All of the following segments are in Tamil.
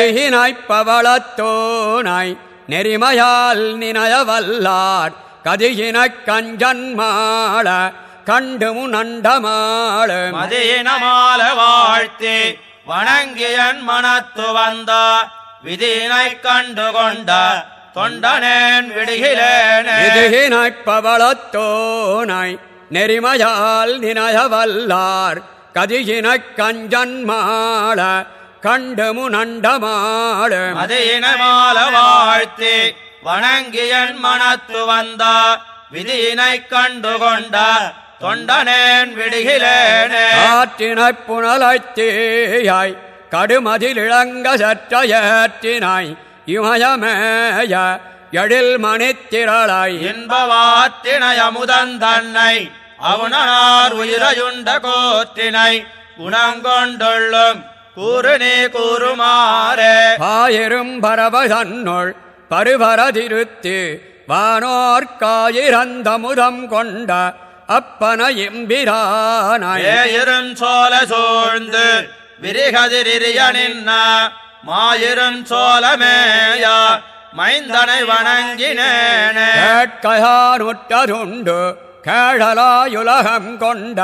நெருகினாய்ப் பவளத்தோனாய் நெறிமையால் நினையவல்லார் கதியினக் கஞ்சன்மாள கண்டுமு நண்டமாள மதியினமால வாழ்த்தி வணங்கியன் மனத்து வந்த விதியினை கண்டு கொண்ட தொண்டனேன் விடுகிலேனே எதுகினாய்ப் பவளத்தோனாய் நெறிமையால் நினையவல்லார் கதியினக் கஞ்சன்மாள கண்டுமு நண்டமாள. மதியினமால வாழ்த்தி வணங்கியன் மனத்து வந்த விதியினை கண்டு கொண்ட தொண்டனேன் விடுகிலேனே. ஆற்றினைப் புனலைத்தேயாய் கடுமதில் இளங்க சற்றையற்றினாய் இமயமேய எழில் மணித்திரளாய். இன்பவாற்றினை அமுதன் தன்னை அவுணனார் உயிரையுண்ட கோற்றினை குணங்கொண்டுள்ளும் கூறு நீ கூறுமாறே பாயிரும் பரவதன்னுள் பருவரதிருத்து வானோர்காயிரந்தமுதம் கொண்ட அப்பன எம்பிரானாய். ஏயிரும் சோல சூழ்ந்து விரிகதிரிய நின்ன மாயிரும் சோலமேயா மைந்தனை வணங்கினேனே. கேட்கையானுற்றதுண்டு கேழலாயுலகம் கொண்ட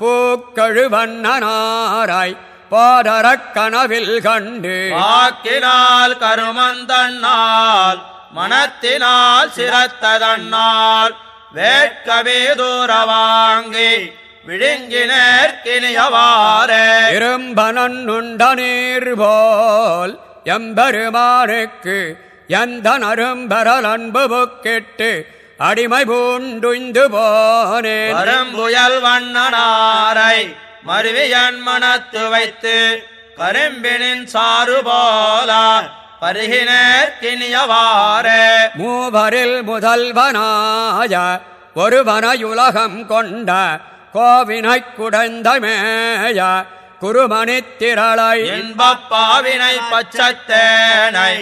பூக்கழுவண்ணனாராய். பாதரக் கனவில் கண்டு வாக்கினால் கருமந்தண்ணால் மனத்தினால் சிரத்ததண்ணால் வேட்கமே தூர வாங்கி விழுங்கினேற்கினியவாறே இரும்பனன்னுண்ட நீர் போல் எம்பெருமானுக்கு எந்த நரும்பரல் அன்பு புக்கிட்டு அடிமை பூண்டுய்ந்து போனேன். கரும்புயல் வண்ணனாரை மருவியன் மனத்து வைத்து கரும்பினின் சாறு போல பருகினேற்கினியவாறே மூவரில் முதல்வனாய ஒருவனையுலகம் கொண்ட கோவினைக் குடைந்தமேய குருமணித்திரளை இன்பப் பாவினை பச்சத்தேனை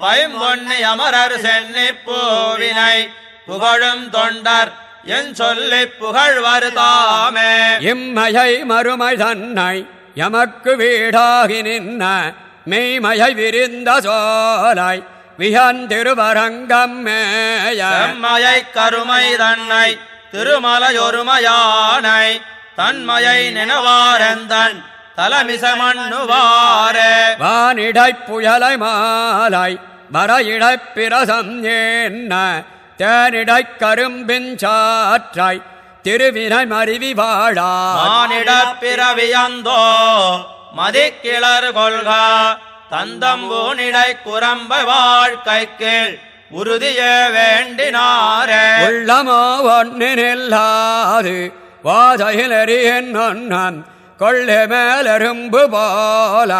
பைம்பொன்னி அமரர் சென்னி பூவினை புகழும் தொண்டர் என் சொல்லி புகழ்வர் தாமே இம்மையை மறுமை தன்னை எமக்கு வீடாகி நின்ன மெய்மையை விரிந்த சோலை வியந்திருவரங்கம் மேய. செம்மையை கருமை தன்னை திருமலையொருமையானை தன்மையை நினவாரந்தன் தலமிசமண்ணுவாரே. வானிடைப் புயலை மாலை வரையிடைப் பிரசம் ஏன்ன தேனிடைக் கரும்பின் சாற்றாய் திருவினை மருவி வாழா. மானிடப் பிறவியந்தோ மதிக்கிளர் கொள்கா. தந்தம்பூனிடை குரம்ப வாழ்க்கைக்கு உறுதியே வேண்டினாரே. உள்ளமோ ஒன்னில்லாது வாதையிலறியன் ஒன்னம் கொள்ளை மேலெரும்பு போல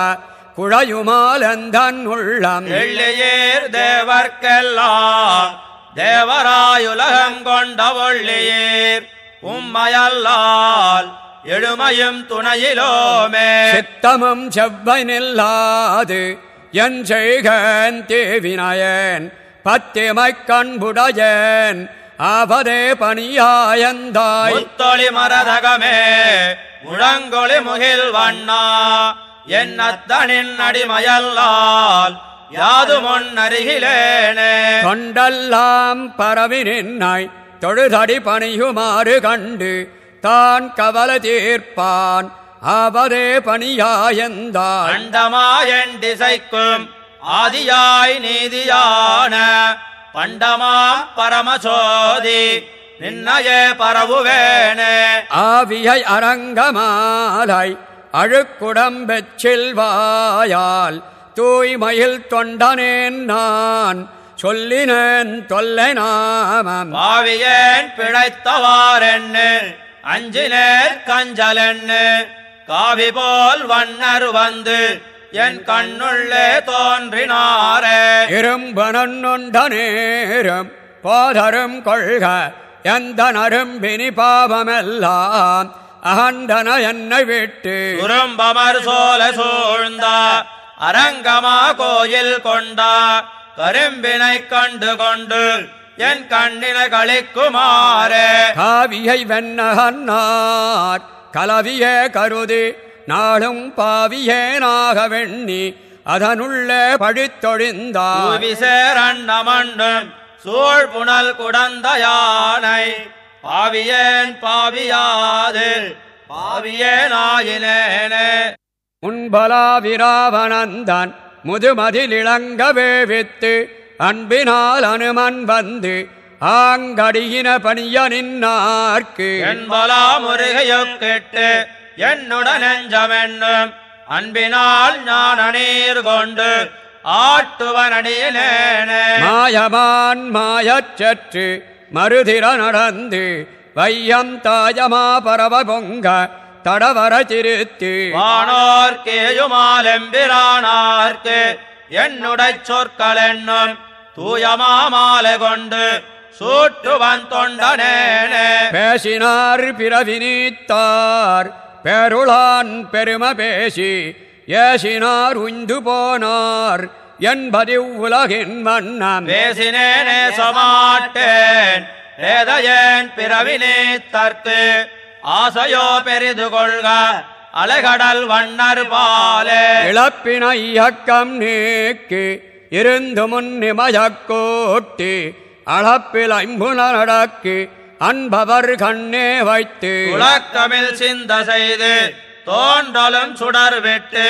குழையுமாலந்தன் உள்ளம். எள்ளியேர் தேவர்க்கெல்லாம் தேவராயுலகம் கொண்ட ஒள்ளியேர் உம்மையல்லால் எழுமையும் துணையிலோமே. சித்தமும் செவ்வை நில்லாது என் செய்கன் தேவினயன் பத்திமைக் கண்புடையன் ஆபதே பணியாயந்தாய். முத்தொளி மரதகமே முழங்கொளி முகில் வண்ணா என் அத்தனின் அடிமையல்லால் யாது முன்னருகிலேனே தொண்டெல்லாம் பரவி நின்னாய் தொழுதடி பணியுமாறு கண்டு தான் கவலை தீர்ப்பான் ஆபதே பணியாயந்தாய் அண்டமாயன் திசைக்கும் ஆதியாய் நீதியான பண்டமாம் பரமசோதி நின்னையே பரவுவேனே. ஆவியை அரங்கமாலை அழுக்குடம்பெச்சில்வாயால் தூய்மையில் தொண்டனேன் நான். சொல்லினேன் தொல்லை நாமம் பாவியேன் பிழைத்தவாரென்னு அஞ்சினேர் கஞ்சலென்னு காவி போல் வண்ணர் வந்து என் கண்ணுள்ளே தோன்றினாரே. இரும்பனொண்ட நேரம் போதரும் கொள்க எந்த நரும்பினி பாவமெல்லாம் அகண்டன என்னை விட்டு. குறும்பமர் சோல சூழ்ந்த அரங்கமா கோயில் கொண்டா கரும்பினை கண்டு கொண்டு என் கண்ணினை களிக்குமாறே காவியை வெண்ணகன்னார் கலவியே கருதி நாளும் பாவியேனாக வெண்ணி அதனுள்ளே பழித்தொழிந்தார். புவிசேரண்ணமண்டும் சூழ் புனல் குடந்த யானை பாவியேன் பாவியாது பாவியேனாயினேனே முன்பலாவிராவனந்தான் முதுமதிலிளங்கவே வித்து அன்பினால் அனுமன் வந்து ஆங்கடியின பணிய நின்னார்க்கு என்பலா முருகையொக் கேட்டு என்னுடன் நெஞ்சமென்னும் அன்பினால் ஞான நீர் கொண்டு ஆட்டுவனடியினேனே மாயமான் மாயச்சற்று மறுதிர நடந்து வையம் தாயமா பரவ பொங்க தடவர திருத்து வானோர்க்கேயுமாலெம்பிரானார்க்கு என்னுடைச் சொற்கள் என்னும் தூயமாமாலை கொண்டு சூட்டுவன் தொண்டனேனே. பேசினார் பிறவினீத்தார் பெருளான் பெரும பேசி ஏசினார் உய்ந்து போனார் என்பது உலகின் வண்ணம். பேசினேனே சமாட்டேன் ஏதையேன் பிறவினே தற்கு ஆசையோ பெரிது கொள்க அலைகடல் வண்ணர் பாலே. இழப்பின இயக்கம் நீக்கி இருந்து முன்னிமயக்கோட்டி அளப்பில் ஐம்புல நடக்கி அன்பவர் கண்ணே வைத்து. உலக்கமில் சிந்த செய்து தோன்றலும் சுடர் விட்டு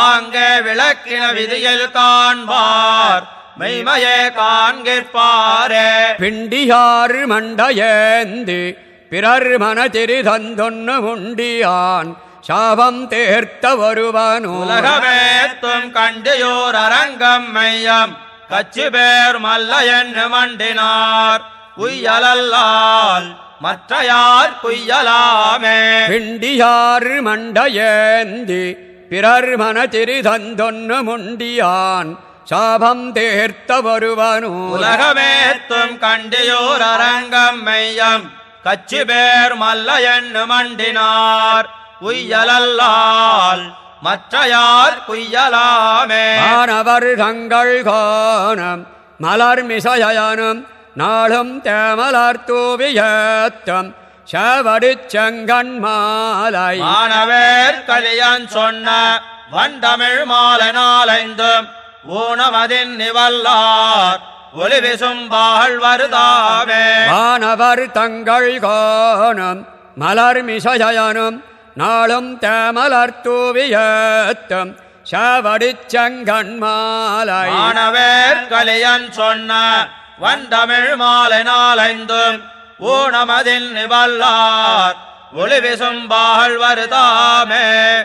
ஆங்கே விளக்கின விதியில் காண்பார் மெய்மையே காண்கிற்பாரே. பிண்டியார் மண்டையேந்தி பிறர் மனதிரி தந்தொன்னு உண்டியான் சாபம் தேர்த்த வருவனோ? உலகமேத்தும் கண்டியோர் அரங்கம் மையம் கச்சி பேர் மல்ல என்று மண்டினார். குய்யலல்லால் மற்ற யார் குய்யலாமே பிண்டியார் மண்டையேந்தி பிறர் மனதிரி தந்தொன்னு முண்டியான் சாபம் தேர்த்த வருவனோ? உலகமேத்தும் கண்டியோர் அரங்கம் மையம் கச்சி பேர் மல்ல என்று மண்டினார். குய்யலல்லால் மற்ற யார் குய்யலாமே மாணவர் தங்கள் காணம் மலர் மிசயனும் நாளும் தேமலர் தூவியத்தம் செவடிச் செங்கண் மாலை. மாணவர் கலியன் சொன்ன வண்டமிழ் மாலை நாளைந்தும் ஊனமதின் நிவல்லார். ஒளி விசும்பாள் வருதாவே. வானவர் தங்கள் காணம் மலர் மிசயனும் நாளும் தேமலர் தூவியத்தம் செவடிச் செங்கண் மாலை. மாணவர் கலியன் சொன்ன வண்டமிழ் மாலை நாளைந்தும் ஊனமதின் நிவல்லார். ஒளி விசும்பாள் வருதாமே.